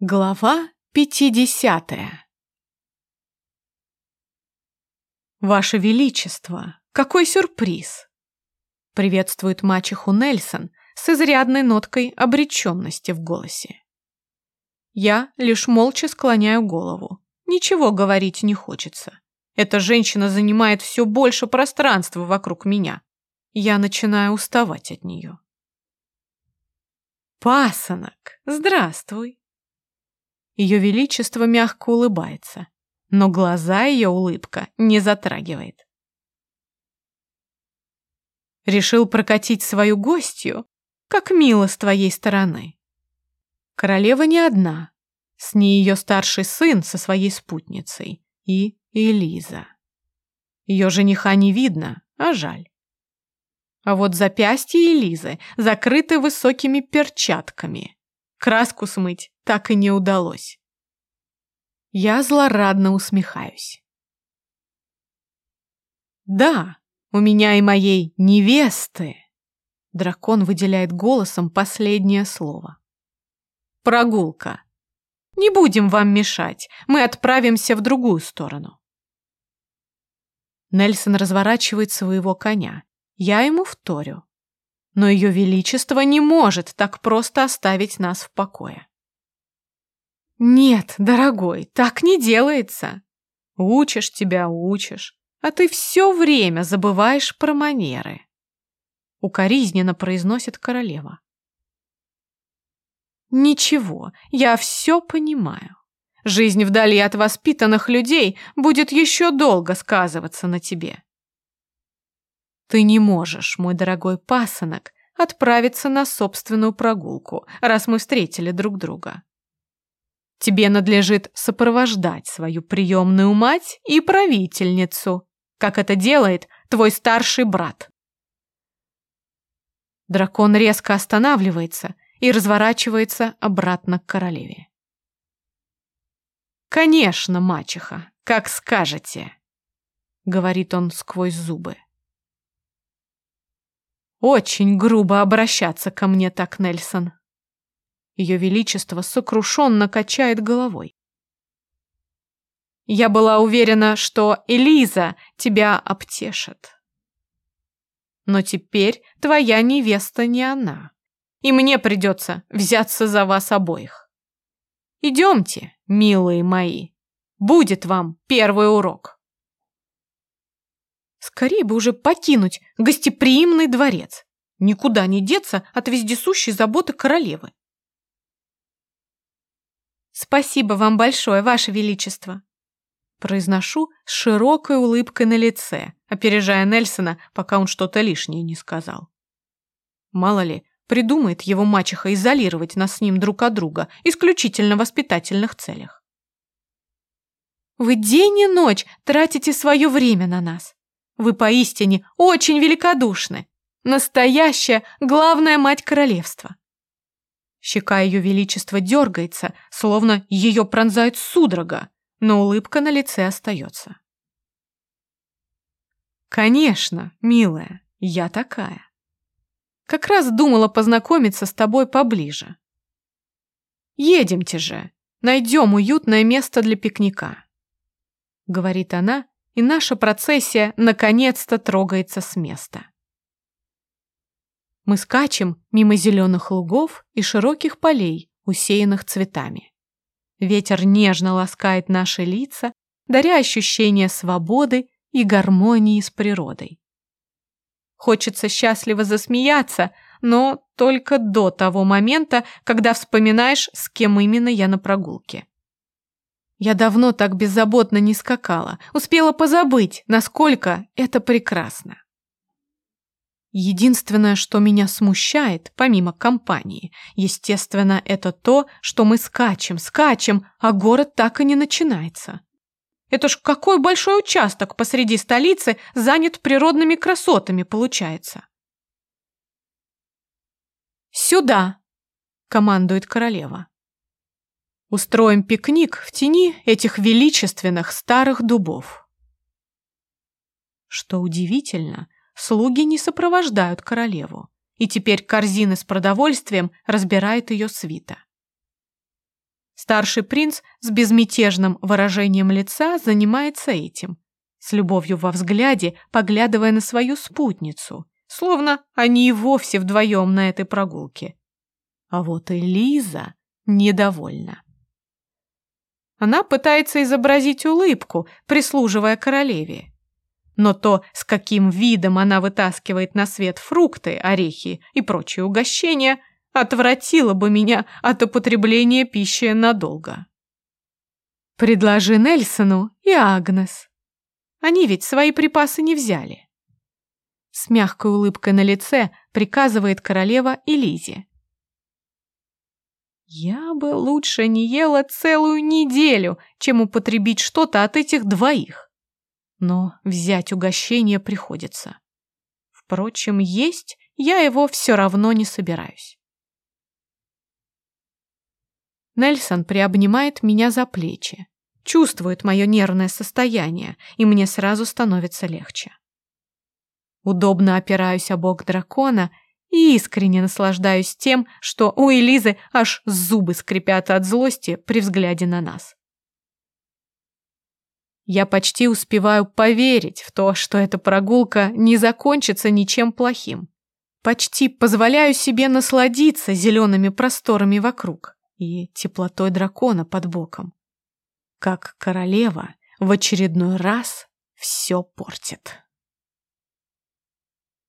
Глава пятидесятая «Ваше Величество, какой сюрприз!» Приветствует мачеху Нельсон с изрядной ноткой обреченности в голосе. Я лишь молча склоняю голову. Ничего говорить не хочется. Эта женщина занимает все больше пространства вокруг меня. Я начинаю уставать от нее. «Пасынок, здравствуй!» Ее Величество мягко улыбается, но глаза ее улыбка не затрагивает. Решил прокатить свою гостью, как мило с твоей стороны. Королева не одна, с ней ее старший сын со своей спутницей и Элиза. Ее жениха не видно, а жаль. А вот запястья Элизы закрыты высокими перчатками. Краску смыть так и не удалось. Я злорадно усмехаюсь. Да, у меня и моей невесты. Дракон выделяет голосом последнее слово. Прогулка. Не будем вам мешать, мы отправимся в другую сторону. Нельсон разворачивает своего коня. Я ему вторю. Но ее величество не может так просто оставить нас в покое. «Нет, дорогой, так не делается. Учишь тебя, учишь, а ты все время забываешь про манеры», — укоризненно произносит королева. «Ничего, я все понимаю. Жизнь вдали от воспитанных людей будет еще долго сказываться на тебе. Ты не можешь, мой дорогой пасынок, отправиться на собственную прогулку, раз мы встретили друг друга. Тебе надлежит сопровождать свою приемную мать и правительницу, как это делает твой старший брат. Дракон резко останавливается и разворачивается обратно к королеве. «Конечно, мачеха, как скажете», — говорит он сквозь зубы. «Очень грубо обращаться ко мне так, Нельсон», ее Величество сокрушенно качает головой. Я была уверена, что Элиза тебя обтешит. Но теперь твоя невеста не она, и мне придется взяться за вас обоих. Идемте, милые мои, будет вам первый урок. Скорее бы уже покинуть гостеприимный дворец, никуда не деться от вездесущей заботы королевы. «Спасибо вам большое, Ваше Величество!» Произношу с широкой улыбкой на лице, опережая Нельсона, пока он что-то лишнее не сказал. Мало ли, придумает его мачеха изолировать нас с ним друг от друга исключительно в воспитательных целях. Вы день и ночь тратите свое время на нас. Вы поистине очень великодушны. Настоящая главная мать королевства. Щека ее величества дергается, словно ее пронзает судорога, но улыбка на лице остается. «Конечно, милая, я такая. Как раз думала познакомиться с тобой поближе. Едемте же, найдем уютное место для пикника», — говорит она, и наша процессия наконец-то трогается с места. Мы скачем мимо зеленых лугов и широких полей, усеянных цветами. Ветер нежно ласкает наши лица, даря ощущение свободы и гармонии с природой. Хочется счастливо засмеяться, но только до того момента, когда вспоминаешь, с кем именно я на прогулке. Я давно так беззаботно не скакала, успела позабыть, насколько это прекрасно. Единственное, что меня смущает, помимо компании, естественно, это то, что мы скачем, скачем, а город так и не начинается. Это ж какой большой участок посреди столицы занят природными красотами, получается. «Сюда!» — командует королева. «Устроим пикник в тени этих величественных старых дубов». Что удивительно, слуги не сопровождают королеву, и теперь корзины с продовольствием разбирает ее свита. Старший принц с безмятежным выражением лица занимается этим, с любовью во взгляде, поглядывая на свою спутницу, словно они и вовсе вдвоем на этой прогулке. А вот Элиза недовольна. Она пытается изобразить улыбку, прислуживая королеве. Но то, с каким видом она вытаскивает на свет фрукты, орехи и прочие угощения, отвратило бы меня от употребления пищи надолго. Предложи Нельсону и Агнес. Они ведь свои припасы не взяли. С мягкой улыбкой на лице приказывает королева Элизе. Я бы лучше не ела целую неделю, чем употребить что-то от этих двоих. Но взять угощение приходится. Впрочем, есть я его все равно не собираюсь. Нельсон приобнимает меня за плечи, чувствует мое нервное состояние, и мне сразу становится легче. Удобно опираюсь о бок дракона и искренне наслаждаюсь тем, что у Элизы аж зубы скрипят от злости при взгляде на нас. Я почти успеваю поверить в то, что эта прогулка не закончится ничем плохим. Почти позволяю себе насладиться зелеными просторами вокруг и теплотой дракона под боком. Как королева в очередной раз все портит.